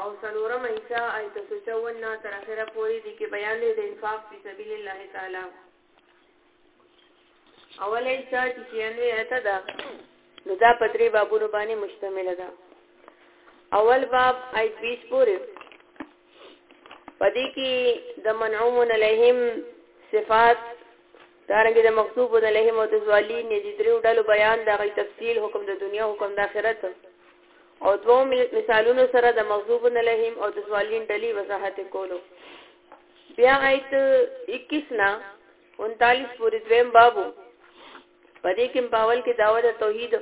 او څلورمه حصه آیت 154 نه تر اخره پورې دي کې بیان دی د انفاق فی سبیل الله تعالی اوله حصہ چې 96 آیت ده نو دا په درې بابونو باندې مشتمل ده اول باب آیت 20 پورې پدې کې د منعومن علیهم صفات دارنګه د مغصوب علیهم او د ظالمین دي درې ډلو بیان د غي تفصیل حکم د دنیا حکم د آخرت او دوو مثالونو سره د مغضوب علیهم او د سوالین ډلی وضاحت کولو بیا آیت 21 نا 39 پورې دویم بابو پدې کې باول کې داوته توحید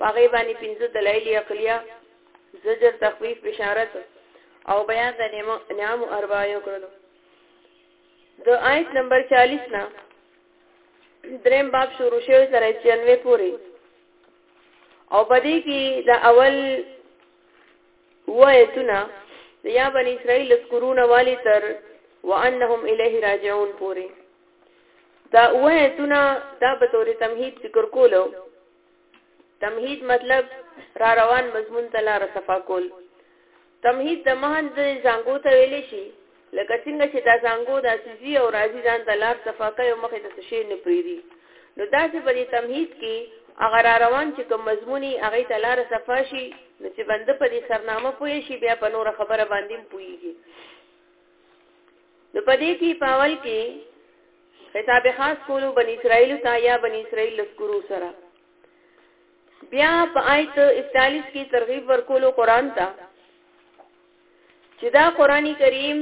پاغه باندې پنځه دلایل عقلیه زجر تخفیف بشارت او بیان د نعم اربع یو کړلو د آیت نمبر 40 نا دریم باب شروع شوی تر 96 پورې او پدې کې د اول وایتونه د یا بنی اسرائیل لسکرون والی تر وانهم الیه راجعون پوری دا وایتونه دا په تور تمهید ذکر کولو تمهید مطلب را روان مضمون ته لار صفا کول تمهید د مهند زانګو ته ویل شي لکه څنګه چې دا زانګو د عزیزي او راضي ځان ته لار صفا کوي او مخې ته څه شی نه پرېږدي نو داسې په دې تمهید کې هغه را روان چې کوم مضموني هغه ته لار صفا شي نو چې بنده په دې سرنامه پوه شي بیا په نور خبره باندې پوهیږي نو په دې کې په اول کې خطاب خاص کولو بن اسرائیل ته یا بن اسرائیل لسکرو سره بیا په آیت 41 کې ترغیب ورکولو قران ته چې دا قرآني کریم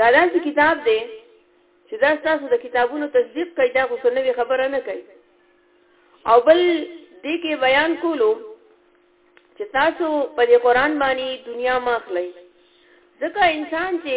دا داسې کتاب دی چې دا تاسو د کتابونو تصدیق کوي دا خو سنوي خبره نه کوي او بل دې کې بیان کولو چې تاسو په دې قرآن باندې دنیا ماخلئ ځکه انسان چې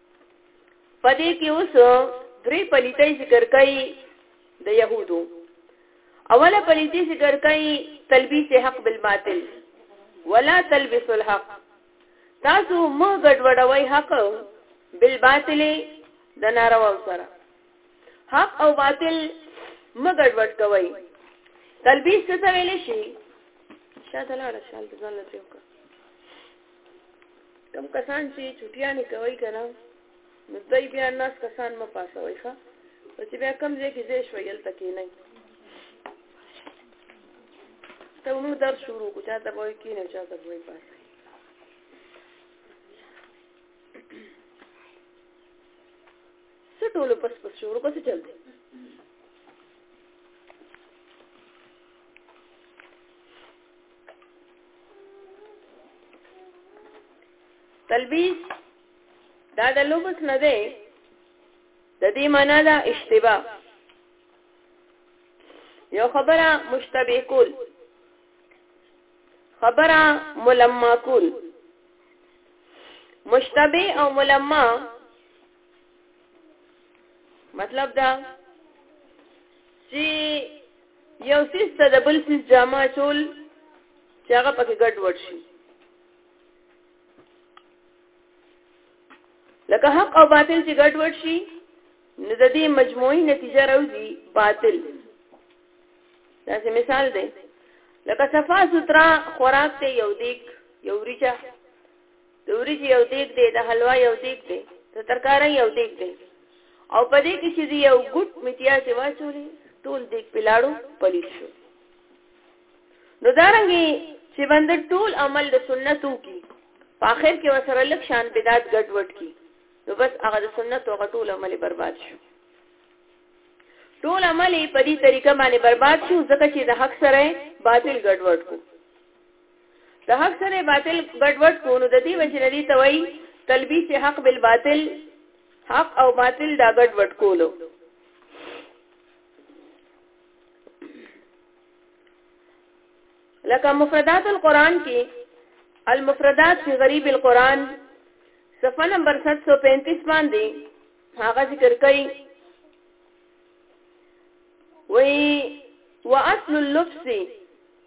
پدې کې اوس درې پلیتې ذکر کړي د يهودو اوله پلیتې ذکر کړي تلبیس حق بالباطل ولا تلبس الحق تاسو مو ګډوډوي حق بالباطل د ناروا سره حق او باطل مو ګډوډ کوي تلبیس څه ویل شي شاته لاړ شال ځان لته وکړه کوم کسان چې چټیانې کوي که نه نو دوی بیا ناس کسان مه پاسوئ ښه نو چې بیا کوم ځای کې ځای شوئ هلته کښېنئ ته موږ درس شروع کړو چا ته به وایي کښېنئ چا ته به وایي پاسئ څه ټولو پس پس شروع کړو څه چل دی تلبیس دا د لوبس نه دی د دې معنا دا اشتباه یو خبره مشتبه کول خبره ملما کول مشتبه او ملما مطلب دا چې یو سیس ته د بل سیس جامه چول چې هغه پکې ګډ وډ شي لکه حق او باطل چې ګډ وډ شي نو د دې مجموعي نتیجه راوځي باطل دا څه مثال دی لکه صفا سوترا خوراک ته یو دیک یو ریچا د وریجې یو دیګ دی د حلوا یو دیګ دی د ترکارۍ یو دیګ دی او په دې کې چې دی یو ګډ میتیا چې واچولې ټول دیګ پلاړو پلیت شو نو دارنګي چې بند ټول عمل د سنتو کی په اخر کې وسره لک شان بدعت ګډ وډ کی نو بس هغه د سنتو غټول عمل برباد شو ټول عمل په دې طریقه باندې برباد شو ځکه چې د حق سره باطل ګډ وډ کو د حق سره باطل ګډوډ کو نو د دې وجه نه دي ته وایي تلبیس حق بالباطل حق او باطل دا ګډوډ کولو لکه مفردات القرآن کې المفردات فی غریب القرآن صفحه نمبر 735 باندې هغه ذکر کړي وی واصل اللبس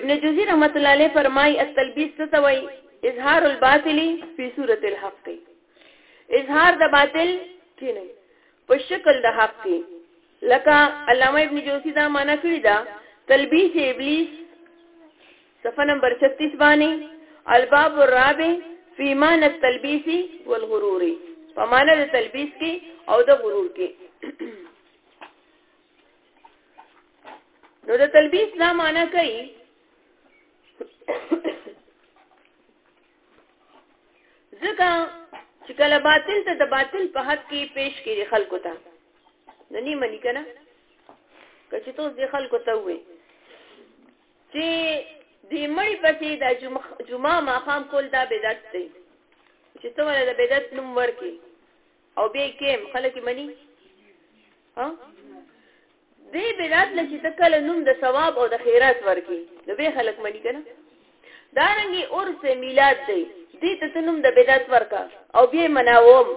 ابن جوزی رحمت الله علیه فرمای التلبیس څه ته وای اظهار الباطل فی صورت الحق اظهار د باطل کې نه په شکل د حق کې لکه علامه ابن جوزی دا معنا کړی دا تلبیس ابلیس صفحه نمبر 36 باندې الباب الرابع فی معنی التلبیس والغرور په معنی د تلبیس کې او د غرور کې نو د تلبیس دا معنا کوي ځکه چې کله باطل ته د باطل په حق کې پیش کړي خلکو ته نو نه مني کنه کچې ته د خلکو ته وې چې د مړی پسې د جمعه ماخام کول دا بدعت دی چې ته ولې د بدعت نوم ورکی او به کېم خلک مني ها دې بلاد له چې تکل نوم د ثواب او د خیرات ورکی نو به خلک مني کنه دا رنګي اور سے میلاد دی دې ته نوم د بدعت ورکا او به مناوم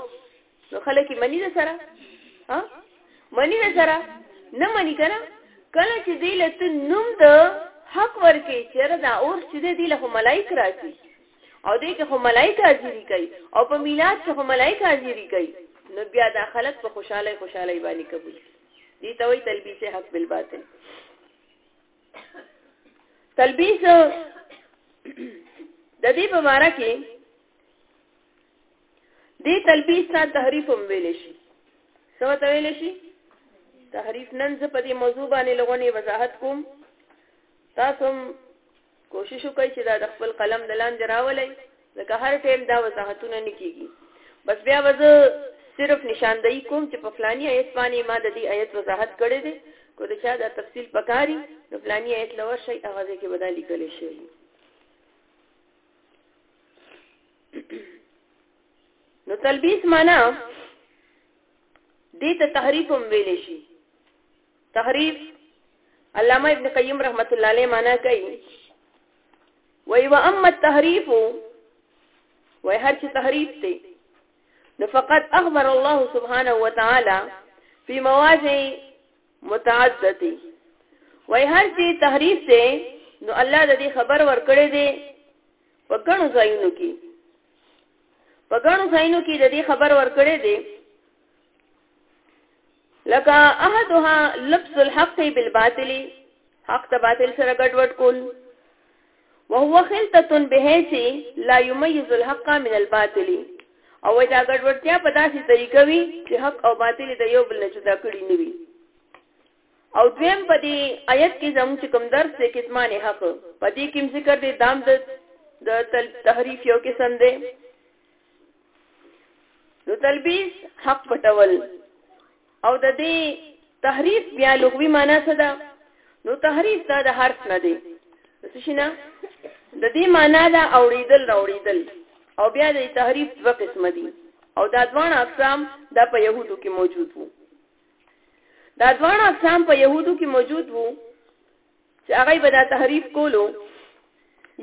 نو خلک مني ده سره ها مني ده سره نه مني کنه کله چې دې له نوم د حق ورکی چیرې دا اور چې دې له ملائک راځي او دې کې خو ملائکه حاضری کوي او په میلاد کې خو ملائکه حاضری کوي نو بیا دا خلک په خوشاله خوشاله باندې قبول دي ته وی تلبیس حق بالباطل تلبیس د دې په اړه کې دې تلبیس ته تحریف هم ویل شي څه ته ویل شي تحریف نن زه په دې موضوع باندې لغونی وضاحت کوم تاسو کوشش وکړئ چې دا د خپل قلم د لاندې راولئ ځکه هر ټیم دا وضاحتونه نه کیږي بس بیا وځه صرف نشاندهي کوم چې په فلاني آیت باندې ما د دې آیت وضاحت کړی دی کو د چا دا تفصیل پکاري نو فلاني آیت لور شي هغه ځکه بدل لیکل شي نو تلبیس معنا دې ته تحریف هم ویل شي تحریف علامه ابن قیم رحمت الله علیه معنا کوي وای و اما التحریف وای هر چې تحریف دی نو فقط اخبر الله سبحانه وتعالى فی مواضع متعدده وای هر چې تحریف دی نو الله د دې خبر ورکړي دی په ګڼو ځایونو کې په ګڼو ځایونو کې د دې خبر ورکړي دی لکه احدها لبس الحق بالباطل حق ته باطل سره ګډوډ کول وهو خلطه بحيث لا يميز الحق من الباطل او دا ګډوډتیا په داسې طریقه وي چې حق او باطل د یو بل نه جدا کړی نه وي او دویم په دې آیت کې زموږ چې کوم درس دی کتمان حق په دې کې ذکر دی دام د د تحریف یو قسم دی نو تلبیس حق پټول او د دې تحریف بیا لغوي معنی څه ده نو تحریف دا د حرف نه دی څه شي نه د دې معنی دا اوریدل راوړیدل او بیا د تحریف دوه قسم دي او دا دواړه اقسام دا په يهودو کې موجود وو دا دواړه اقسام په يهودو کې موجود وو چې هغه به دا تحریف کولو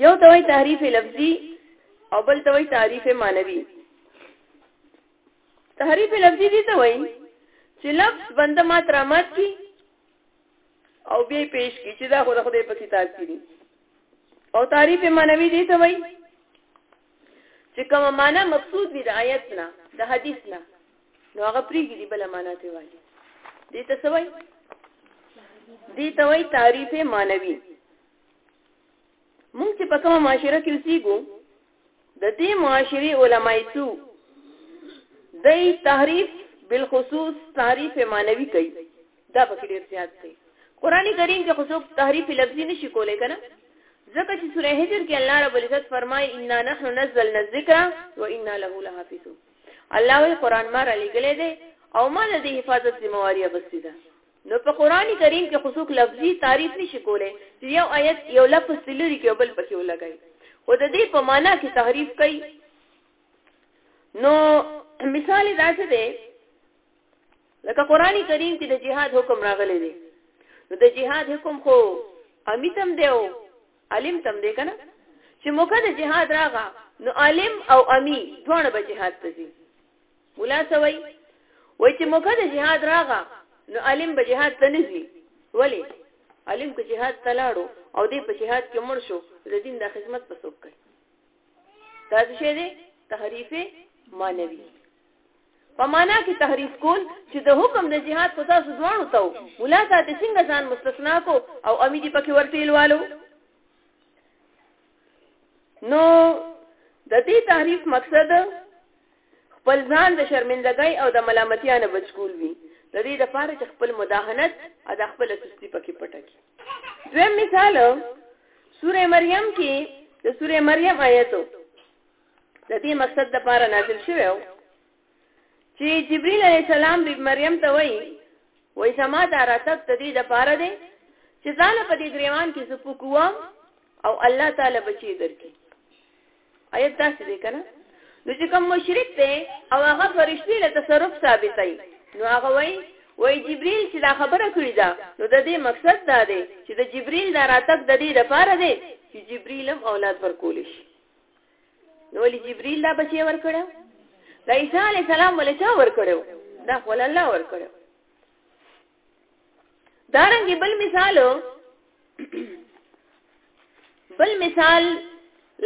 یو ته وایي تحریف لفظي او بل ته وایي تحریف معنوي تحریف لفظي دي ته وایي چې لفظ بنده ما ترامات کی او به پیش کی چې دا خو د خدای په کتاب کې دي او تعریف معنوي دي ته وایي چې کومه معنا مقصود وي د آیت نه د حدیث نه نو هغه پریږي دی بل معنا ته وایي دې ته سوي دې ته وایي تعریف مانوي موږ چې په کومه معاشره کې اوسېږو د دې معاشري علماي سو دای تحریف بالخصوص تعریف مانوي کوي دا پکې ډیر زیات دی قران کریم کې خو څوک تحریف لفظي نشي کولای کنه ځکه چې سوره هجر کې الله رب العزت فرمایي انا نحن نزلنا الذکر وانا له لحافظون الله وی قران ما را لګلې دی او ما د حفاظت ذمہواری اغستې ده نو په قران کریم کې خصوص لفظي تعریف نشي کولای چې یو آیت یو لفظ تلری کې بل پکې ولګي او د دې په معنا کې تحریف کوي نو مثال داسې دی لکه قران کریم کې د جهاد حکم راغلی دی نو د جهاد حکم خو امیتم دی او علم تم دی کنه چې موقع د جهاد راغا نو عالم او امی دواړه به جهاد ته ځي مولا سوي وای چې موقع د جهاد راغا نو عالم به جهاد ته نه ځي ولی عالم کو جهاد ته لاړو او دې په جهاد کې مړ شو د دین د خدمت په څوک کوي دا څه دی تحریف مانوي په معنا کې تحریف کول چې د حکم د جهاد خو تاسو دواړو ته مولا ته د څنګه ځان مستثنا کو او امي دي پکې ورټیلوالو نو د دې تحریف مقصد خپل ځان د شرمندګۍ او د ملامتیا نه بچکول وي د دې لپاره چې خپل مداهنت او د خپل سستی پکې پټه کی دویم مثال سوره مریم کې د سوره مریم آیتو د دې مقصد د پاره نازل شوی و چې جبريل عليه السلام بيبي مريم ته وایي وای زما دا راتګ د دې د پاره دی چې ځان په دې ګریوان کې زپو کوم او الله تعالی بچي درکې آیت داسې دی کنه نو چې کوم مشرک دی او هغه فرشتي له تصرف ثابتای نو هغه وای وای جبريل چې دا خبره کړې ده نو د دې مقصد دا دی چې د جبريل دا راتګ د دې لپاره دی چې جبريل هم اولاد ورکول شي نو ولې جبريل دا بچي ور کړو د عيسى عليه السلام ولې چا ور کړو دا خپل الله ور کړو دارنګ بل مثال بل مثال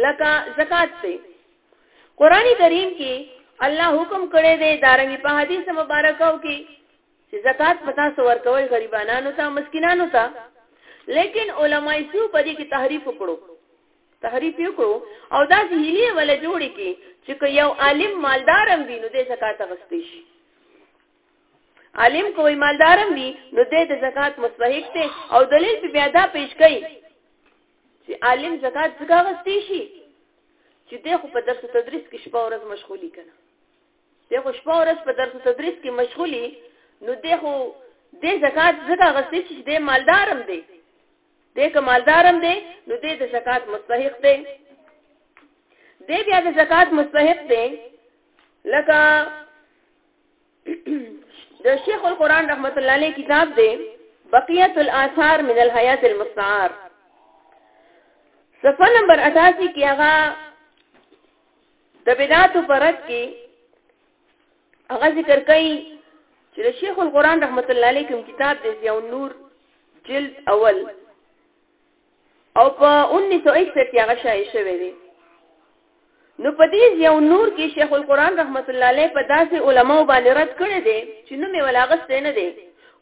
لکه زکات دی قران کریم کې الله حکم کړی دی دارنګ په حدیث مبارکاو کې چې زکات پتا سو ورکول غریبانو ته مسکینانو ته لیکن علماي سو په دې کې تحریف وکړو تحریف یې کړو او داسې هیلې ولا جوړې کی چې که یو عالم مالدارم وي نو د زکات غستې شي عالم کوی مالدارم وي نو د زکات مستحق دی او دلیل په بیا دا پیش کړي چې عالم زکات څنګه غستې شي چې د خو په درس تدریس کې شپه ورځ مشغولي کنه د خو شپه ورځ په درس تدریس کې مشغولي نو د خو د زکات څنګه غستې شي د مالدارم دی دې کمالدارم دی نو دې د زکات مستحق دی دې بیا د زکات مستحق دی لکه د شیخ القرآن رحمت الله علیه کتاب دی بقیت الاثار من الحیات المستعار صفحه نمبر 88 کې هغه د بدعاتو پرد کې هغه ذکر کوي چې د شیخ القرآن رحمت الله علیه کوم کتاب دی ضیاء النور جلد اول او په 1961 کې هغه شایع شوی دی نو په دې ضیاء النور کې شیخ القرآن رحمت الله علیه په داسې علماو باندې رد کړی دی چې نو مې ولاغست نه دی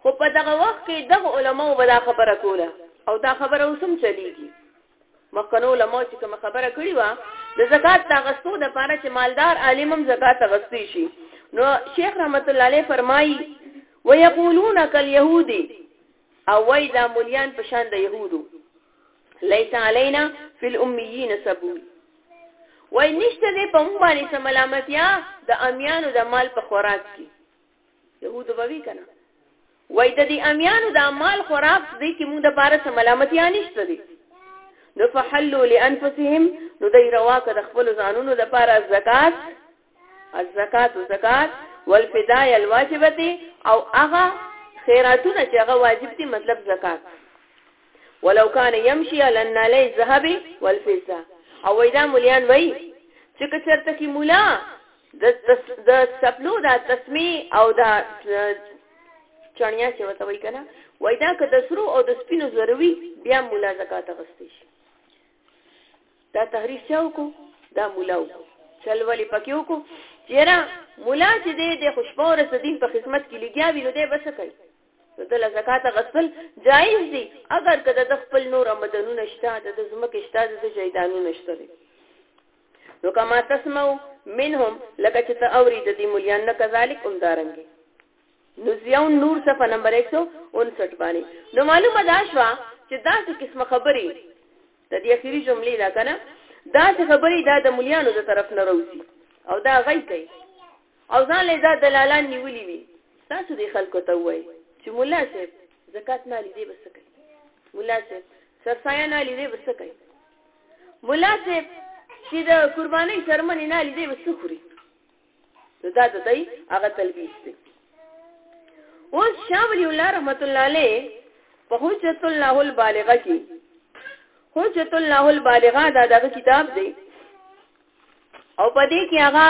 خو په دغه وخت کې دغه علماو به دا خبره کوله او دا خبره اوس هم چلیږي مخکنو علماو چې کوم خبره کړې و د زکات د غستو د پاره چې مالدار عالم هم زکات غستې شي نو شیخ رحمت الله علیه فرمایي ويقولون كاليهودي او وای دا مليان په شان د يهودو ليس علينا في الاميين سبول وای نشته دې په موږ باندې سملامتیا د امیانو د مال په خوراک کې يهود به وی کنه وای د دې امیانو د مال خوراک دې کې موږ د پاره سم ملامتیا نشته دي نو فحلوا لانفسهم نو دای روا کړ خپل ځانونو د پاره زکات الزکات زکات والفداء الواجبه او هغه خیراتونه چې هغه واجب دي مطلب زکات ولو كان يمشي لن علي الذهب والفضه او وېدا مليان وای چې کچرته کې مولا د د سپلو د تسمی او د چړنیا چې وته وای کنه وای دا که د سرو او د سپینو زروي بیا مولا زکات غستې شي دا تحریف چاو کو دا مولا و چل ولی پکیو کو چیرې مولا چې دې د خوشبو رس دین په خدمت کې لګیا وي نو دې بس کوي نو دله زکات غسل جایز دي اگر که د خپل نور آمدنونه شته د زمکه شته د جیدانونه شته نو کما تسمعو منهم لکه چې ته اوري د دې مليان نه کذالک هم دارنګي نو زیاون نور صفه نمبر 159 باندې نو معلومه دا شو چې دا څه قسمه خبري د دې اخیری جملې نه کنه دا څه خبري دا د مليانو د طرف نه راوځي او دا غي کوي او ځان له دا دلالان نیولې وي تاسو دې خلکو ته وایي چې مولا صاحب زکات نه لیدي بس کوي مولا صاحب سرسایه نه لیدي بس کوي ملا صاحب چې د قرباني سرمنې نه لیدې وس خوري نو دا د دای هغه تلبیس دی اوس شاه ولی الله رحمت الله علیه په حجت الله البالغه کې حجت الله البالغه دا دغه کتاب دی او په دې کې هغه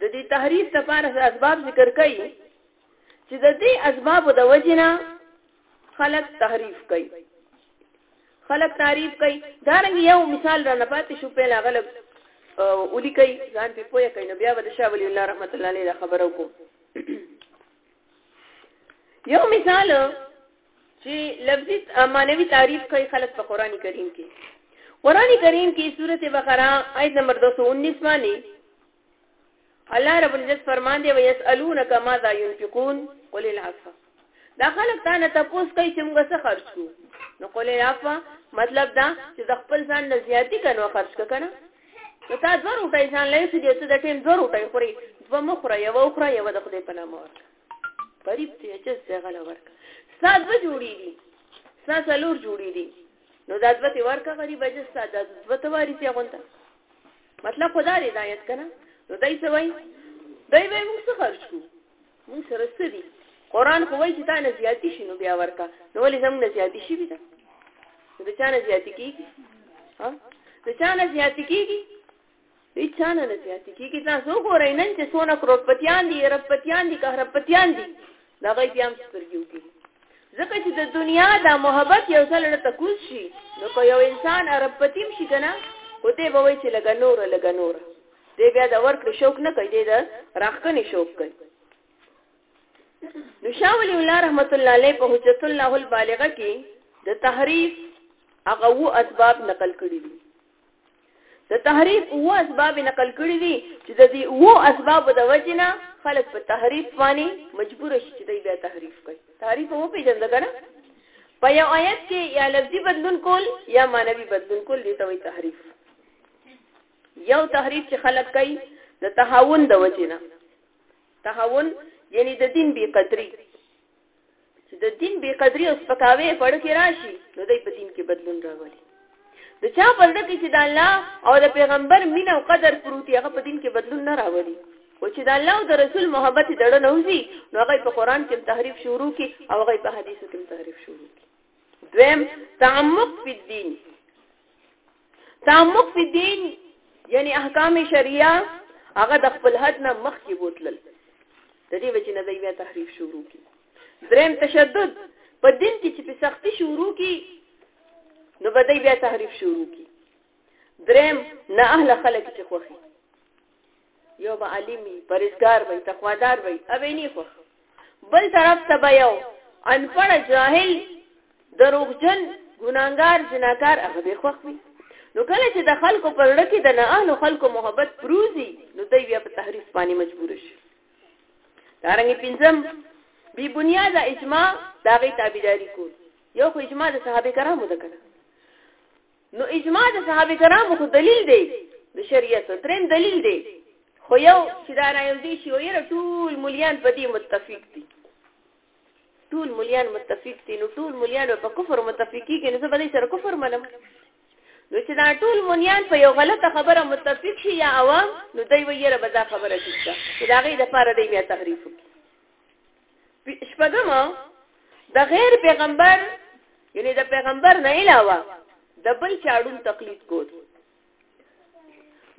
د دې تحریف لپاره اسباب ذکر کړي چې د دې اسباب د وجنه خلق تحریف کوي خلق تعریف کوي دا رنګ یو مثال را نپاتې شو په لاغلب اولی کوي ځان په پوهه کوي نو بیا به د شاه ولی الله رحمت الله علیه خبر وکړو یو مثال چې لفظي معنوي تعریف کوي خلق په قران کریم کې قران کریم کې سورته بقره آیت نمبر 219 باندې الله رب العزت فرمان دی ويسالونک ماذا ينفقون قل العفو دا خلک تا نه تاسو کوي چې موږ څه خرج کو نو قل العفو مطلب دا چې د خپل ځان نه زیاتی کنو خرج کنه نو تا دوه روټي ځان لای سې دې ته د ټیم دوه روټي خوري دوه مخره یو خوري یو د خدای په نامه ورک غریب ته چې څه غلا ورک سات به جوړی دي سات لور جوړی دي نو دا دوت ورکا غریب جستا دا دوت واری سی غونتا مطلب خدا دې دایت کنه نو دای څه وای دای به موږ څه خرج کو موږ سره څه دي قران خو وای چې تا نه زیاتی شي نو بیا ورکا نو ولې زموږ نه زیاتی شي بیا نو چا نه زیاتی کیږي ها نو چا نه زیاتی کیږي هیچا نه زیاتې کېږي تاسو وګورئ نن چې څونه کروړپتیان دي اربپتیان دي کهربپتیان دي د هغوی بیا هم سترګې وګېږي ځکه چې د دنیا دا محبت یو ځل ړته کوز شي نو که یو انسان اربپتیم شي که نه خو دی به وایي چې لږه نوره لږه نوره دی بیا د ورکړې شوق نه کوي دی د راښکنې شوق کوي نو شاه ولي الله رحمت الله علیه په حجت الله البالغه کې د تحریف هغه وو اسباب نقل کړي دي د تحریف او اسباب نقل کړی دي چې د دې وو اسباب د وجنه خلک په تحریف باندې مجبور شي چې دوی بیا تحریف کوي تحریف وو پیژند کنه په یو آیت کې یا لفظي بدلون کول یا معنوي بدلون کول دي ته وي تحریف یو تحریف چې خلک کوي د تهاون د وجنه تهاون یعنی د دین بی قدری چې د دین بی قدری او سپکاوی په اړه کې راشي نو دوی په دین کې بدلون راولي د چا په اړه کې چې د الله او د پیغمبر مینه او قدر پروتي هغه په دین کې بدلون نه راولي او چې د الله او د رسول محبت دړه نوځي نو هغه په قران کې تحریف شروع کی او هغه په حدیثو کې تحریف شروع کی دویم تعمق په دین تعمق فی دین یعنی احکام شریعه هغه د خپل حد نه مخ کې بوتلل د دې وجه نه دی بیا تحریف شروع کی دریم تشدد په دین کې چې په سختی شروع کی نو بدای بیا تحریف شروع کی دریم نه اهل خلک چې خوخي یو به عالم وي پرېزګار وي تقوادار وي اوی نه خو بل طرف ته به یو انپړ جاهل دروغجن ګناګار جناکار هغه به خوښ وي نو کله چې د خلکو پر لړ کې د نه اهل خلکو محبت پروزي نو دوی بیا په تحریف باندې مجبور شي دارنګ پنځم بی بنیاد اجماع داغي تابعداري کول یو خو اجماع د صحابه کرامو ده کنه نو اجماع د صحابه کرامو خو دلیل دی د شریعت دریم دلیل دی خو یو چې دا رايو دي شي ویره ټول مليان په دې متفق دي ټول مليان متفق دي نو ټول مليان په کفر متفقي کې نو څه باندې سره کفر منم نو چې دا ټول مليان په یو غلطه خبره متفق شي یا عوام نو دوی ویره به دا خبره شي چې دا غي د پاره دی بیا تحریف کی شپږم د غیر پیغمبر یعنی د پیغمبر نه علاوه د بل چاړون تقلید کول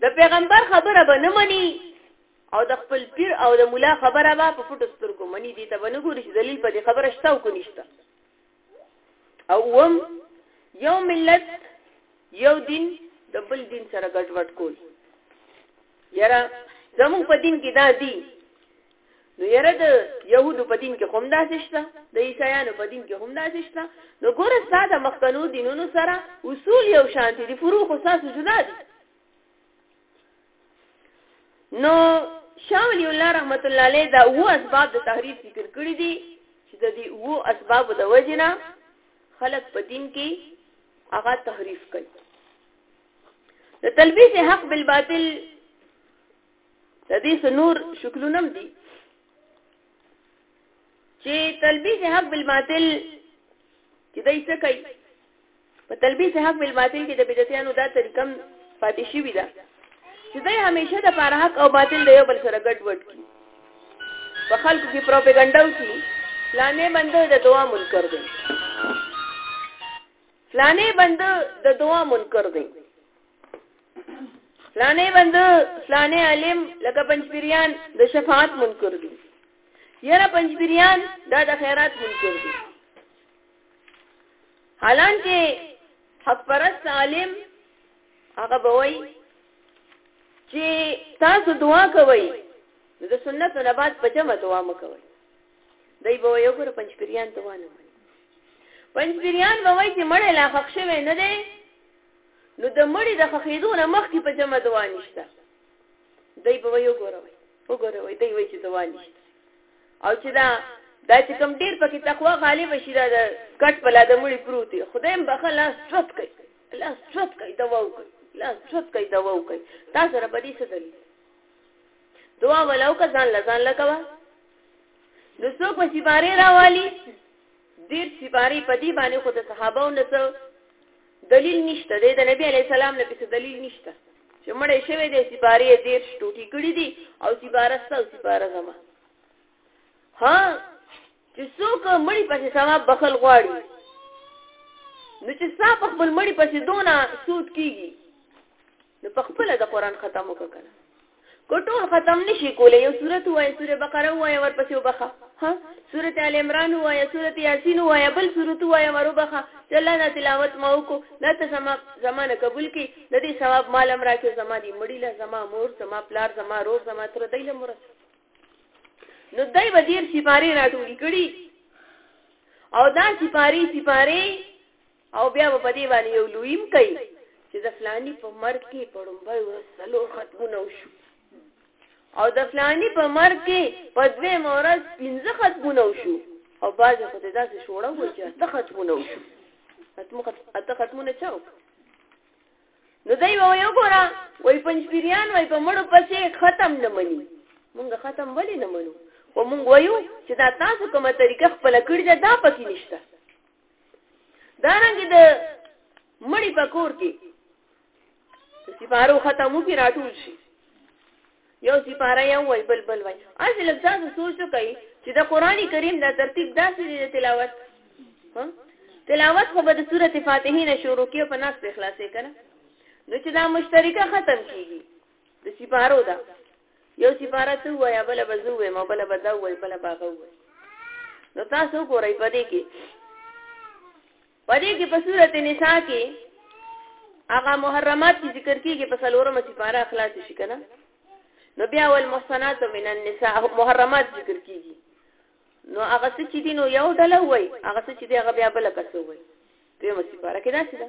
د پیغمبر خبره به نه مني او د خپل پیر او د مولا خبره به په پټو سترګو مني دي ته به نه ګوري چې دلیل په دې خبره شته او کو نشته او وم یو ملت یو دین د بل دین سره ګډوډ کول یاره زموږ په دین کې دا دی نو یاره د یهودو په دین کې هم داسې شته د عیسایانو په دین کې هم داسې شته نو ګوره ستا د مخکنو دینونو سره اصول یو شان دي فروع خو ستاسو جدا دي نو شاه ولی الله رحمت الله علیه دا وو اسباب د تحریر ذکر کړی دي چې د دې وو اسباب د وجنه خلق په دین کې هغه تحریف کوي د تلبیس حق بالباطل د دې سنور شکلونه هم دي چې تلبیس حق بالباطل چې دای څه کوي په تلبیس حق بالباطل کې د بدعتانو دا طریقه پاتې شوې ده چې دوی همیشه د پاره حق او باطل د یو بل سره ګډ وډ کی په خلکو کې پروپاګاندا وکړي فلانه بنده د دوا منکر دی فلانه بنده د دوا منکر دی فلانه بنده فلانه عالم لکه پنځپیریان د شفاعت منکر دی یره پنځپیریان دا د خیرات منکر دی حالانکه حق پرست عالم هغه بوي چې تاسو دعا کوئ د سنت نه بعد په جمع دعا مکوئ دای به یو ګره پنځپریان ته وانه پنځپریان به وایي چې مړ لا خښ شوی نه دی نو د مړي د خخېدو نه مخکې په جمع دوا نشته دی به یو ګوره وي وګوره وي دی وایي چې دوا نشته او چې دا دا چې کوم ډیر پکې تقوا غالب شي دا کټ په لاده مړي پروت دی خدای هم بخل لاس چوت کوي لاس چوت کوي دوا وکړي لاس چوت کوي دوا وکړي دا سره په دې څه دلیل دعا ولاو کا ځان لزان لکوا نو څوک په سپاره راوالي ډیر سپاره په دې باندې خود صحابه او نسو دلیل نشته دی د نبی علی السلام نه پس دلیل نشته چې مړې شوی دی سپاری دیر شټوټی کړی دی او سپاره ستا او سپاره زما ها چې څوک مړی پسې سما بخل غواړي نو چې ستا په خپل مړی پسې دونه سود کیږي نو په خپل د قران ختم وکړه کوټول ختم نشي کولای یو سورته وای سوره بقره وای ورپسې وبخه ها سورته ال عمران وای سورته یاسین وای بل سورته وای وربخه چې الله دا تلاوت ما وکړو دا ته سما زمانه قبول کی د دې ثواب مال امر کې زما دی مړی له زما مور زما پلار زما رور زما تر دې له مور نو دای وزیر سپاری راټولې کړي او دا سپاری سپاری او بیا به په دې باندې یو لویم کوي چې د فلانی په مرګ کې په ړومبۍ ورځ څلور ختمونه وشو او د فلانی په مرګ کې په دوې مورز پنځه ختمونه وشو او باز خو ته داسې شوړه و چې اته ختمونه وشو اته ختمونه چاو نو دای و یو ګورا وای پنځپیریان وای په مړو پسې ختم نه مني مونږ ختم ولې نه منو و مونږ وایو چې دا تاسو کومه طریقه خپل کړی دا پکې نشته دا رنګ د مړی په کور کې سپارو ختمو کې راټول شي یو سپاره یو وای بل بل وای اځ لږه سوچ وکړئ چې د قران کریم دا ترتیب داسې دی تلاوت ها تلاوت خو به د سورته فاتحه نه شروع کې په ناس اخلاصې کړه نو چې دا مشترکه ختم کیږي د سپارو دا یو سپاره ته وایا بل به زو وې مبل به دا وې بل به غو وې نو تاسو ګورئ پدې کې پدې کې په سورته نساء کې هغه محرمات چې ذکر کیږي په سلورمه سپاره اخلاص شي کنه نو بیا ول محسنات من النساء محرمات ذکر کیږي نو هغه څه چې دینو یو ډله وای هغه څه چې دی هغه بیا بل کس وای دیمه سپاره کې داسې ده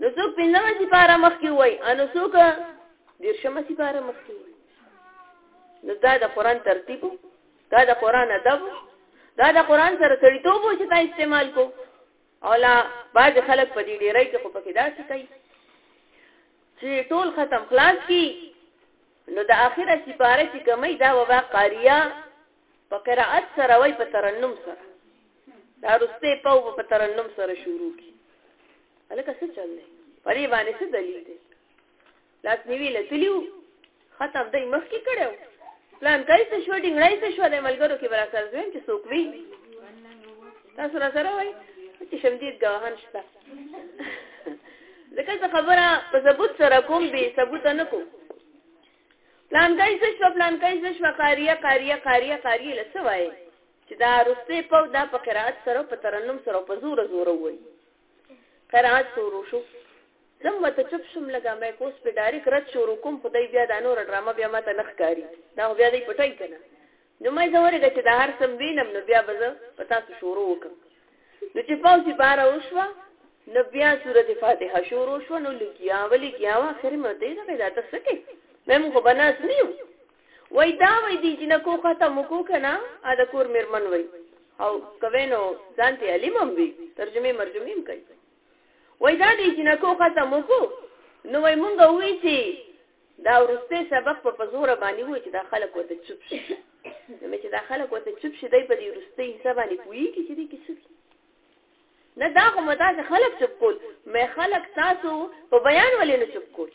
نو څوک پنځمه سپاره مخکې وای انو څوک دیرشمه سپاره مخکې وای نو دا د قران ترتیب دا د قران ادب دا د قران سره تړیتوب چې تا استعمال کو او لا بعض خلک په دې ډیرای کې خو پکې داسې کوي چې ټول ختم خلاص کی نو د اخره سپاره چې کمی دا وبا قاریه په قرائت سره وای په ترنم سره دا رسته په په ترنم سره شروع کی الکه څه چل دی په دې باندې څه دلیل دی لاس نیوی لتلیو ختم دای مخ کې کړو پلان کای څه شو ډینګ راځي شو د ملګرو کې برا سره زم چې څوک وی تاسو را سره وای چې شمدید ګواهان شته ځکه څه خبره په ثبوت سره کوم به ثبوت نه کوم پلانکای څه شو پلانکای څه شو قاریه قاریه قاریه قاریه لڅ وای چې دا رسته په دا په قرات سره په ترنم سره په زور زور وای قرات شروع شو زم وته چپ شم لګا مې کوس په ډایرک رد شروع کوم خدای بیا دا نور ډرامه بیا ماته نخ کاری دا بیا دې پټای کنه نو مې زه ورګه چې دا هر سم وینم نو بیا به زه په تاسو شروع وکم نو چې پاوسی بار اوشوا نو بیا سورته فاتحه شروع شو نو لګیا ولې کیا وا اخر مې ته دا پیدا ته سکے مې موږ بناس نیو وای دا وای دی چې نکو خاطه مکو کنا ا د کور مرمن وای او کوي نو ځان ته علم هم وي ترجمه مرجمه هم کوي وای دا دی چې نکو خاطه مکو نو وای مونږ وې چې دا ورسته سبق په پزور باندې وو چې دا خلک وته چوپ شي نو چې دا خلک وته چوپ شي دای په دې ورسته حساب باندې کوي چې دې کې څه نه دا خو متاسه خلک چوپ کول مې خلک تاسو په بیان ولې نه چوپ کول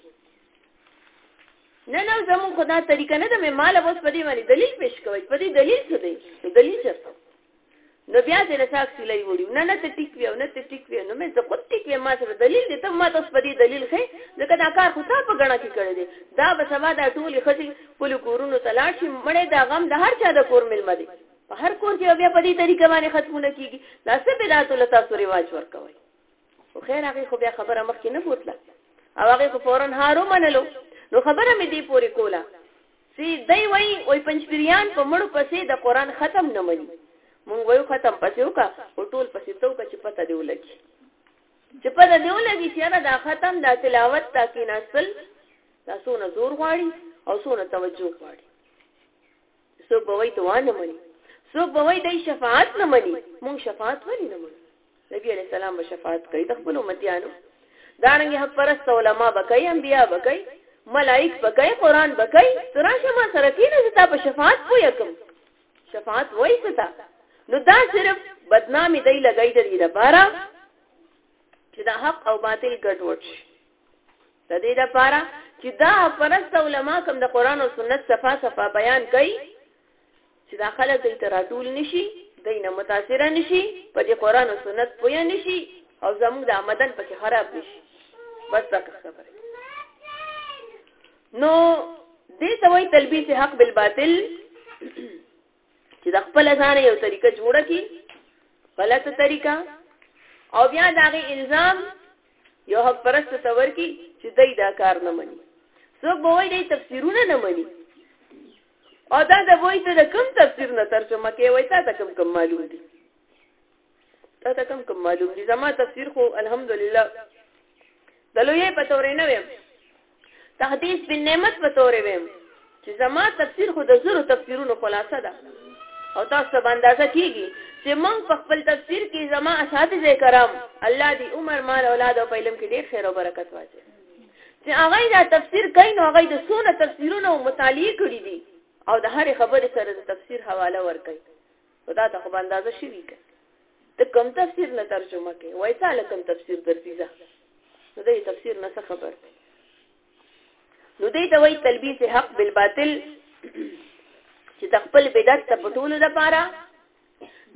نه نه زمون خدا طریقه نه ده مې مال اوس په دې باندې دلیل پیش کوي په دې دلیل څه دی دلیل څه نو بیا دې رساک سیلای وړي نه نه ته ټیک وی او نه ته ټیک وی نو مې زه خود ټیک وی ما سره دلیل دې ته ما ته په دې دلیل خې ځکه دا کار خو تا په غنا کې کړی دی دا به سبا دا ټولې خزي خپل کورونو ته لاړ شي مړې دا غم د هر چا د کور ملمه دی په هر کور کې بیا په دې طریقه باندې ختمونه کیږي دا څه بدعت له تاسو ریواج ورکوي خو خیر هغه خو بیا خبره مخکې نه بوتله او هغه خو فورن هارو منلو نو خبره مې دی پوری کوله سی دی وای وای پنځپیریان په مړو پسې د قران ختم نه مني مونږ وایو ختم پسې وکا او ټول پسې تو کا چې پته دی ولګي چې پته دی ولګي چې را دا ختم دا تلاوت تا کې نسل دا سونه زور غواړي او سونه توجه غواړي څوک به وای ته وانه مني څوک به وای د شفاعت نه مني مونږ شفاعت ولې نه منو نبی علیہ السلام به شفاعت کوي د خپل امتیانو دارنګ حق پرست علما به کوي انبیا به کوي ملائک به کوي قران به کوي تراشه ما سره کینې زتا په شفاعت پوي کوم شفاعت وای ستا نو دا صرف بدنامي دی لګای د دې لپاره چې دا حق او باطل ګډوډ شي د دې لپاره چې دا پرست علما کوم د قران او سنت صفه صفه بیان کوي چې دا خلک دوی ته راټول نشي دوی نه متاثر نشي په دې قران او سنت پوه نشي او زموږ د آمدن پکې خراب نشي بس دا خبره نو دې ته وایي تلبیس حق بالباطل چې د خپل ځان یو طریقه جوړه کی غلطه طریقه او بیا دا غي الزام یو حق پرست تور کی چې دای دا کار نه مني څوک به وایي دې تفسیرونه نه مني او دا د وای ته د کوم تفسیر نه ترجمه کوي وای ته د کوم کوم معلوم دي تا ته کوم کوم معلوم دي زما تفسیر خو الحمدلله د لوی په تورې نه ویم تحدیث بن نعمت په تورې ویم چې زما تفسیر خو د زرو تفسیرونو خلاصه ده او تاسو به اندازه کیږي چې موږ په خپل تفسیر کې زما اساتذه کرام الله دې عمر مال اولاد او په علم کې ډېر خیر او برکت واچي چې هغه دا تفسیر کوي نو هغه د سونه تفسیرونه او مطالعه کړی دي او د هرې خبرې سره د تفسیر حواله ورکړي خدا ته خو اندازه شي وی ته کوم تفسیر نه ترجمه کوي وای ته له کوم تفسیر درځي ځه نو دې تفسیر نه څه خبر نو دې ته وای تلبیس حق بالباطل چې تخپل بدعت ته پټولو لپاره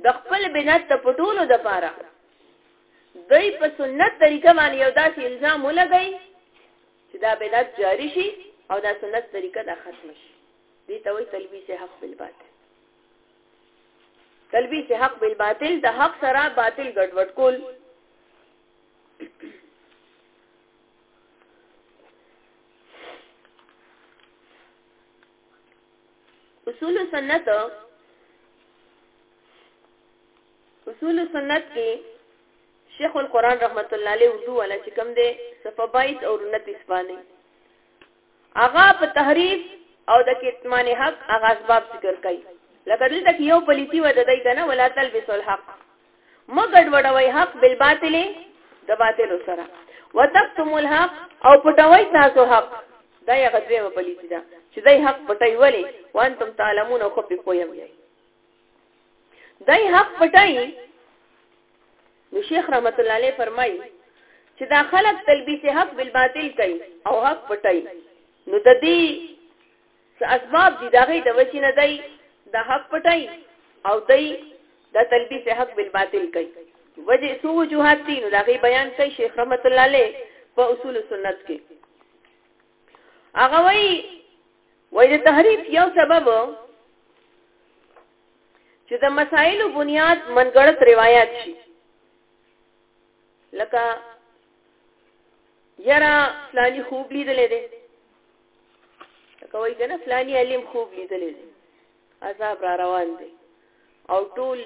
د خپل بنات د پټولو د پاره دوی په سنت طریقه باندې یو داسې الزام ولګي چې دا بدعت جاری شي او دا سنت طریقه دا ختم شي دې ته وایي تلبیس حق بالباطل تلبیس حق بالباطل د حق سره باطل ګډوډ کول اصول سنت اصول سنت کې شیخ القرآن رحمت الله علیه اردو والا چې کوم دی صفه 22 او 29 باندې هغه په تحریف او د کتمان حق هغه اسباب ذکر کړي لکه دلته کې یو پلیتی و د دای کنه ولا تلبس الحق مګډ وډوي حق بالباطل د باطل سره وتقتم الحق او پټوي تاسو حق دا یې غدویمه پلیتی ده چې دای حق پټای ولی وانتم تعلمون خو په پویم یې دای حق پټای نو شیخ رحمت الله علیه فرمایي چې دا خلق تلبیس حق بالباطل کوي او حق پټای نو د دې اسباب دي دا غي د وچی نه دی د حق پټای او دی د تلبیس حق بالباطل کوي وجه سو وجوهات دي نو دا غي بیان کوي شیخ رحمت الله علیه په اصول سنت کې هغه وایي وایي د تحریف یو سبب چې د مسائلو بنیاد منګړت روایت شي لکه یرا فلانی خوب لیدلې ده لکه وایي کنه فلانی علم خوب لیدلې ده عذاب را روان دي او ټول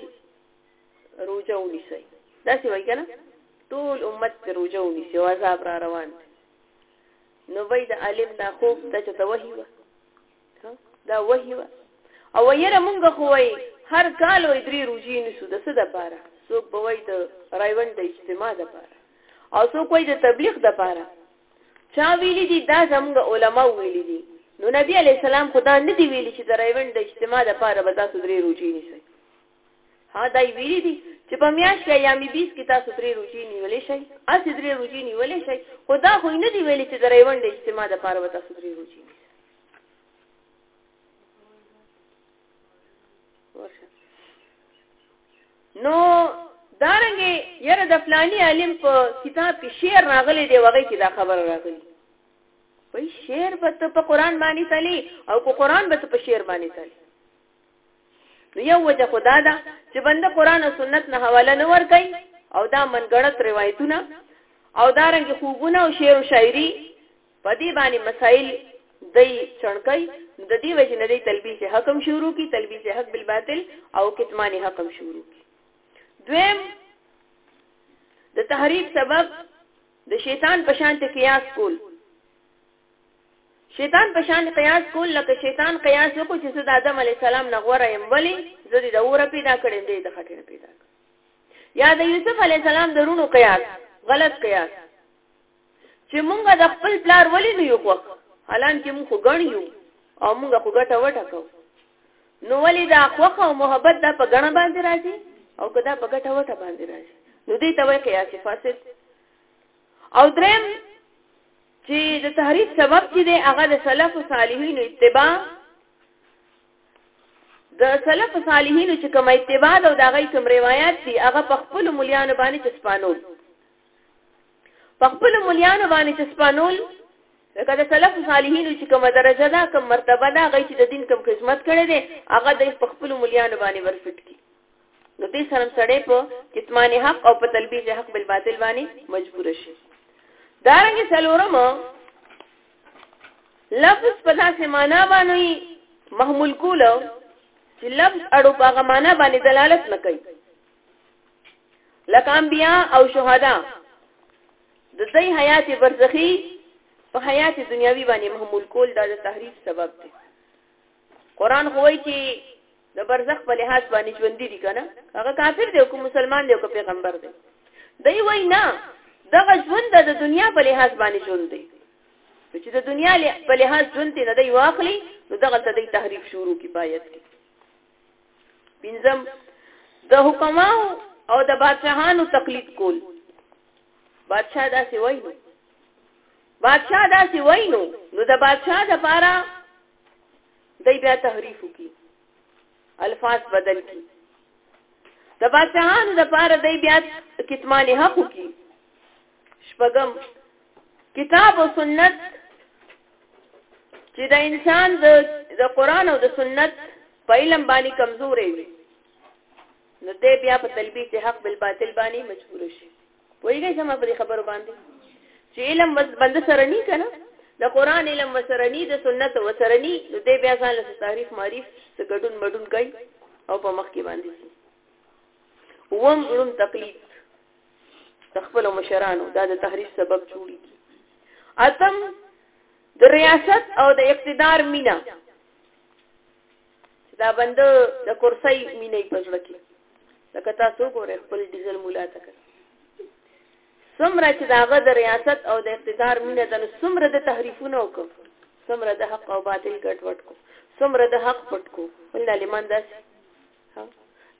روزه ونیسي دا څه وایي کنه ټول امت روزه ونیسي او عذاب را روان دي نو وای د عالم دا خوب د چته وحی و دا وحی و او یره مونږ خو وای هر کال وای درې روزي نسو د څه د پاره څوک به وای د رایوند د اجتماع د پاره او څوک وای د تبلیغ د پاره چا ویلی دي دا زموږ علما ویلی دي نو نبی علی السلام خدا نه دی ویلی چې د رایوند د اجتماع د پاره به تاسو درې روزي نسئ هغه دا ویلي دي چې په میاشت یا یامي بیس کې تاسو درې روژې نیولې شئ هسې درې روژې نیولې شئ خو دا خو نه دی ویلي چې د ریونډ اجتماع دپاره به تاسو درې روژې نیسئ نو دارنګې یاره د فلانی عالم په کتاب کې شعر راغلی دی وغی کې دا خبر راغلی په شعر به ته په قرآن باندې تلی او کو قرآن به ته په شعر باندې تلی نو یو وجه خدا ده چې بنده قران او سنت نه حواله نه ور کوي او دا منګړت روایتونه او دارنګ خوبونه او شعر او شاعري په دې باندې مسائل دای چړکای د دې وجه نه دی تلبیس حکم شروع کی تلبیس حق بالباطل او کتمان حکم شروع کی دویم د تحریف سبب د شیطان په شان ته قیاس کول شیطان په شان قیاس کول لکه شیطان قیاس وکړو چې زه د آدم علی السلام نه غوره یم ولی زه د اوره پیدا کړم دی د خټې نه پیدا کړ یا د یوسف علی السلام د رونو قیاس غلط قیاس چې مونږه د خپل پلار ولی نه یو خو حالان کې مونږ غړ یو او مونږ خو ګټه وټه کو نو ولی دا خوخه او محبت دا په غړ باندې راځي او کدا په ګټه وټه باندې راځي نو دې ته وایي قیاس فاسد او درم چې د تحریف سبب چې دی هغه د سلف صالحینو اتباع د سلف صالحینو چې کوم اتباع او دغه کوم روایت دي هغه په خپل مليانو باندې چې سپانول په خپل مليانو باندې چې سپانول لکه د سلف صالحینو چې کومه درجه ده کوم مرتبه ده هغه چې د دین کوم خدمت کړي دي هغه د خپل مليانو باندې ورفټ کی نو دې سره سړې په کتمان حق او په تلبیس حق بل باطل باندې مجبور شي دارنګ سلورم لفظ په داسې معنا باندې محمول کول چې لفظ اړو په هغه معنا باندې دلالت نه کوي لکه انبیا او شهدا د دې حیات برزخی په حیات دنیاوی باندې محمول کول دا د تحریف سبب دی قران خو وایي چې د برزخ په لحاظ باندې ژوند دي کنه هغه کافر دی او کوم مسلمان دی او کوم پیغمبر دی دی وای نه دغه ژوند د دنیا په لحاظ باندې ژوند دی چې د دنیا په لحاظ ژوند نه دی واخلي نو دغه ته دی تحریف شروع کی پایت کی بنظم د حکماو او د بادشاهانو تقلید کول بادشاہ دا سی وای نو بادشاہ دا سی وای نو نو د بادشاہ لپاره دی بیا تحریف کی الفاظ بدل کی د بادشاہانو د پاره دی بیا کتمان حق کی شپغم کتاب او سنت چې د انسان د د قران او د سنت په علم باندې کمزورې وي نو دې بیا په تلبیس حق بالباطل باندې مجبور شي ویګه سم په خبرو باندې چې علم بند سره نه کنه د قران علم وسرنی د سنت وسرنی نو دې بیا ځان له تاریخ معرف څخه ګډون مډون کوي او په مخ کې باندې شي وم علم تقلید تخپل مشرانو دا د تحریف سبب جوړی اتم د ریاست او د اقتدار مینا چې دا بنده د کرسۍ مینې په زړه کې لکه تاسو ګورئ خپل ډیزل مولا ته کوي څومره چې داغه د ریاست او د اقتدار مینه د څومره د تحریفونه وکړ څومره د حق او باطل ګډ وډ کو څومره د حق پټ کو ولله لمن داسي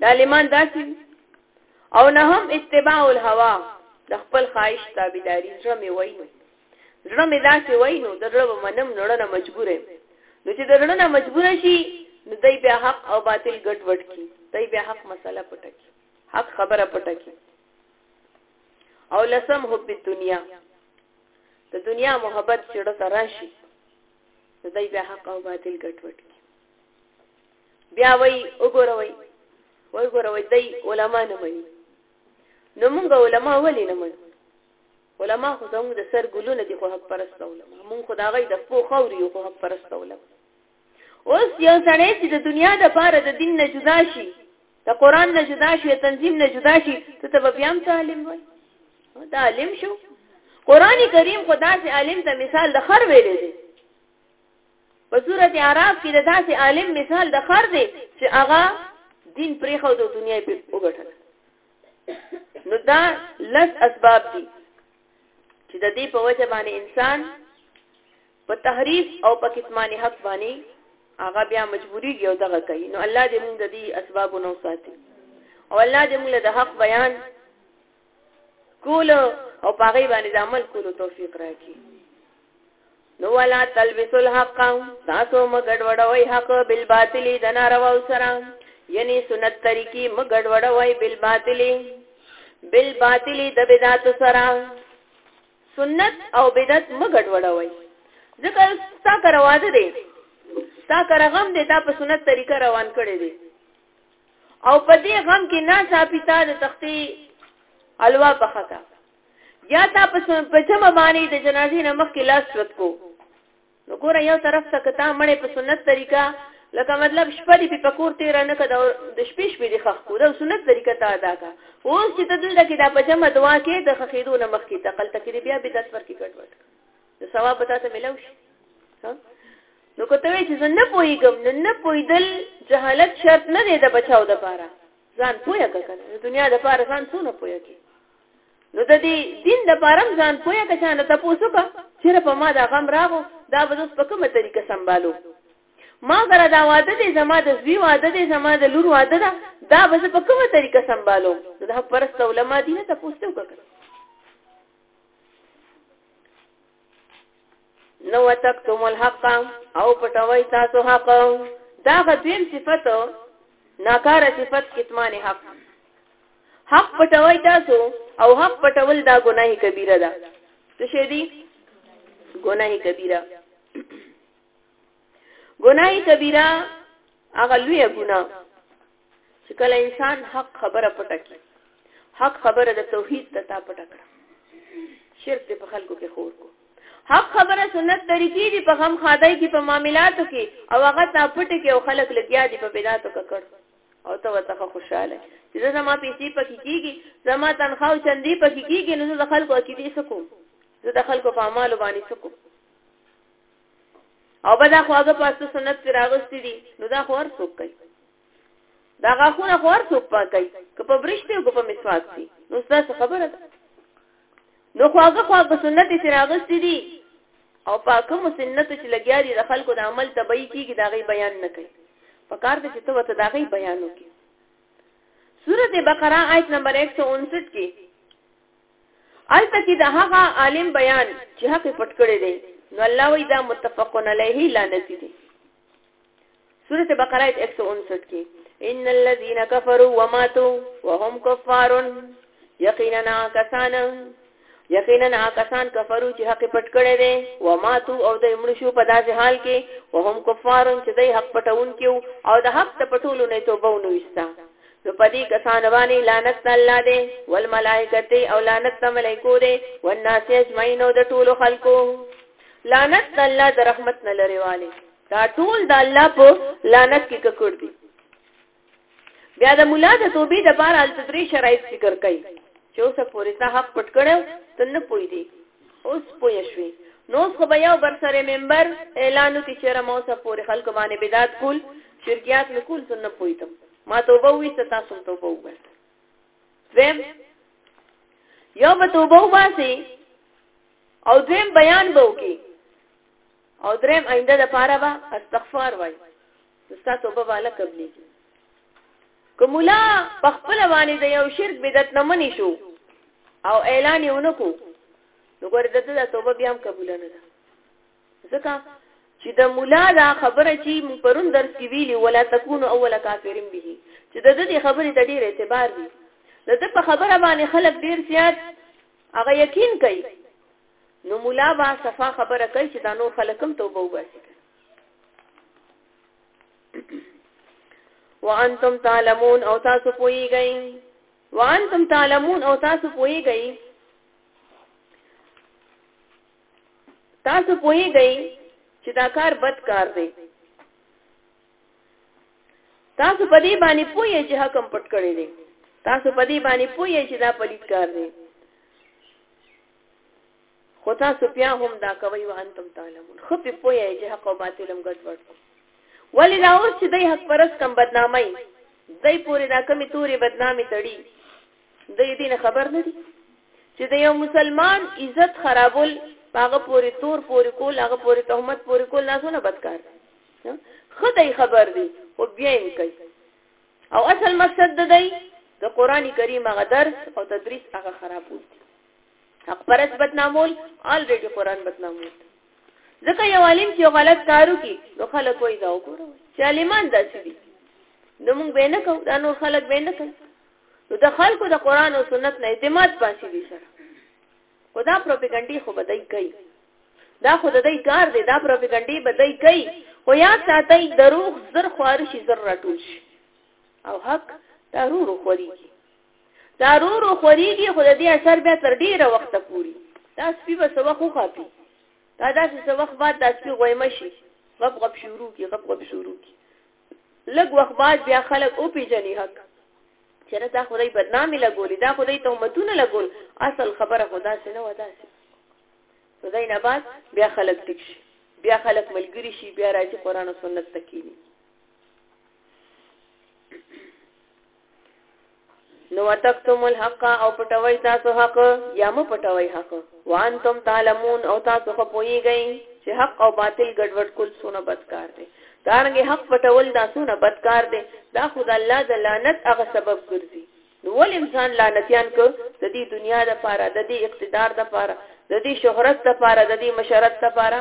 دا لمن داسي او نه هم اتباع الهوا د خپل خواهش تابعداري زړه مې وای زړه مې داسې وای نو د زړه به منم نړه نه مجبور یم نو چې د زړه نه مجبور شي نو دای بیا حق او باطل ګټ وټ کی دای بیا حق مسله پټه کی حق خبره پټه کی او لسم حب دنیا د دنیا محبت چې ډه تراشي نو دای بیا حق او باطل ګټ وټ کی بیا وای وګوروي وګوروي دای علما نه مني نو موږ علما ولې نه منو علما خو زموږ د سر ګلونه دي خو حق پرسته علما مونږ خو دا غي د خپل خوري یو خو حق پرسته علما اوس یو سړی چې د دنیا د پاره د دین نه جدا شي د قران نه جدا شي تنظیم نه جدا شي ته ته بیا هم عالم وای دا عالم شو قران کریم خدا سي عالم ته مثال د خر ویلې دي په سورته اعراف کې د داسې عالم مثال د خر دی چې هغه دین پرې خو د دنیا په وګټل نو دا لس اسباب دي چې د دې په وجه باندې انسان په تحریف او په کتمان حق باندې هغه بیا مجبوری یو دغه کوي نو الله دې موږ د دې اسباب نو ساتي او الله دې موږ د حق بیان کول او پاغي باندې عمل کولو توفیق راکړي نو ولا تلبسوا الحق تاسو مګډوډوي حق بالباطل د ناروا سره یعنی سنت طریقې مګډوډوي بالباطل بالباطل د بدعت سره سنت او بدعت مګډوډوي ځکه تا کرواده دي تا کرغم دي تا په سنت طریقه روان کړي دي او په دې غم کې نه صافي تا د تختی الوا بخکا یا تا په پچمه باندې د جنازې نه مخکې لاس چوت کو نو ګوره یو طرف ته کتا مړې په سنت طریقه لکه مطلب شپه دې په پکور تیر نه کده د شپې شپې دې خخ کو دا سنت طریقه تا ادا کا اوس چې ته دلته کې دا پچمه دعا کې د خخېدو نه مخکې تقل تکری بیا به داس ورکی کټ وټ د ثواب پتا ته ملو شي نو کوته چې زه نه پويګم نو نه پويدل جهالت شرط نه دی د بچاو د پاره ځان پوهه کنه دنیا د پاره ځان څونه پوهه کی نو د دې دین د بارم ځان پوهه که چانه تاسو کا چیرې په ما دا غم راغو دا به اوس په کومه طریقه سمبالو ما غره دا واده دې زما د زوی واده دې زما د لور واده دا دا به په کومه طریقه سمبالو نو دا پرسته علما دي نه تاسو وکړه نو تکتم الحق او پټوي تاسو حق دا غدویم صفت ناکاره صفت کتمان حق حق پټوي تاسو او حق پټول دا ګناهي کبیره ده څه شي دي ګناهي کبیره ګناهي کبیره هغه لوی ګناه چې کله انسان حق خبره پټه کړي حق خبره د توحید ته تا پټه کړه شرک په خلکو کې خور کو حق خبره سنت طریقې دي په غم خادای کې په معاملاتو کې او هغه تا پټه کې او خلک لګیا دي په بدعاتو کې کړ او ته وتخه خوشاله چې زما پیسې پکې کیږي زما تنخواه او چندې پکې کیږي نو زه خلکو کې دې سکو زه د خلکو په اعمالو باندې سکو او بدا خو هغه پاسته سنت پر راغستې دي نو دا خور څوک کوي دا غاخونه خور څوک پاکي که په برشته او په مسواک دي نو ستاسو خبره ده نو خو هغه خو په سنت پر راغستې دي او پاکه مسنت چې لګیا دي د خلکو د عمل تبعی کیږي دا غي بیان نه کوي په کار دې چې ته وته دا غي بیان وکړي سورته بقره آیت نمبر 159 کې الته کې د هغه عالم بیان چې حق پټ کړی دی نو الله وی دا متفقون علیه لعنتی دی سورته بقره آیت 159 کې ان الذين كفروا وماتوا وهم كفار یقینا کسان یقینا کسان کفرو چې حق پټ کړي دي و ماتو او د امړ شو په داسې حال کې وهم کفارون چې دوی حق پټون کیو او د حق ته پټولو نه توبه ونويستا نو پدی کسان باندې لعنت د الله دی والملائکه او لعنت د ملائکو دی والناس اجمعین او د ټولو خلکو لعنت د الله د رحمت نه لري والی دا ټول د الله په لعنت کې ککړ دي بیا د مولا د توبې د بار حالت درې شرایط ذکر کړي چې اوسه پوری تا حق پټ کړو ته نه پوي دي اوس پوي شوي نو خو بیا یو بر سره ممبر اعلانو کې چیرې مو اوسه پوری خلکو باندې بدعت کول شرکیات نکول ته نه پوي ته ما توبه ویسته تاسو هم توبه وباسئ دویم یو به توبه وباسئ او دویم بیان به وکړي او دریم آینده د پاره به استغفار وای ستا توبه بالا قبلې کوملا په خپل باندې د یو شرک بدعت نه منی شو او اعلان یې ونکو نو ګور دته د توبه بیا هم قبول نه ده ځکه چې د مولا دا خبره چې موږ پرون درس کې ویلي ولا تکونو اول کافرین به چې د دې خبرې ته ډیر اعتبار دی د دې په خبره باندې خلک ډیر زیات هغه یقین کوي نو مولا با صفا خبره کوي چې دا نور خلک هم توبه وباسي وانتم تعلمون او تاسو پوهیږئ وانتم تعلمون او تاسو پوهیږئ تاسو پوهیږئ چې دا کار بد کار دی تاسو په دې باندې پوهیږئ چې حکم پټ کړی دی تاسو په دې باندې پوهیږئ چې دا پلیت کار دی خو تاسو بیا هم دا کوي او انتم تعلمون خو په پوهه چې حق او باطل هم ګډ وډ ولې دا اوس چې دای حق پرس کم بدنامي دای پورې دا کمی تورې بدنامي تړي د دې نه خبر نه دي چې د یو مسلمان عزت خرابول هغه پوری تور پوری کول هغه پوری تهمت پوری کول نه څونه بدکار خدای خبر دی او بیا یې کوي او اصل مقصد د دی د قران کریم هغه درس او تدریس هغه خرابول حق پرس بدنامول الریډي قران بدنامول ځکه یو عالم چې غلط کارو کی نو خلک وایي دا وګوره چې عالمان داسې دي نو موږ به نه کوو دا نور خلک به نه کوي نو د خلکو د قران او سنت نه اعتماد پاسي دي سره خدا پروپاګاندا خو بدای کوي دا خو د دې کار دی دا پروپاګاندا بدای کوي خو یا ساتي دروغ زر خوار شي زر راټول شي او حق ضرور خوريږي ضرور خوريږي خو د دې اثر بیا تر ډیره وخت پوري دا سپي به سوا خو خاپي دا داسې سوا خو بعد دا سپي غویمه شي غب غب شروع کی غب غب شروع کی لږ وخت بعد بیا خلک او پیژني حق چیرې دا خدای بدنامي لګولې دا خدای تهمتونه لګول اصل خبره خدا سي نه ودا سي نو دای نه بعد بیا خلک ټیک شي بیا خلک ملګری شي بیا راځي قران او سنت تکینی نو وتکتم الحق او پټوي تاسو حق یا مو پټوي حق وانتم تعلمون او تاسو خو پويږئ چې حق او باطل ګډوډ کول سونه بدکار دي دارنګ حق پټول دا سونه بدکار دي دا خود الله د لعنت هغه سبب ګرځي نو ول انسان لعنتيان کو د دې دنیا د پاره د دې اقتدار د پاره د دې شهرت د پاره د دې مشرت د پاره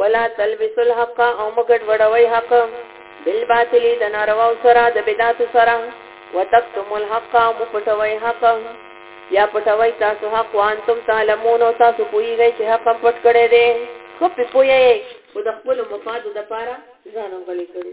ولا تلبسوا الحق او مګډ وډوي حق بالباطل د ناروا سره د بدعت سره وتکتموا الحق او پټوي حق یا پټوي تاسو حق وانتم تعلمون او تاسو پوهیږئ چې حق پټ کړی دی خو په پوهیږئ خو د خپل مفاد د پاره ځان غلي کړی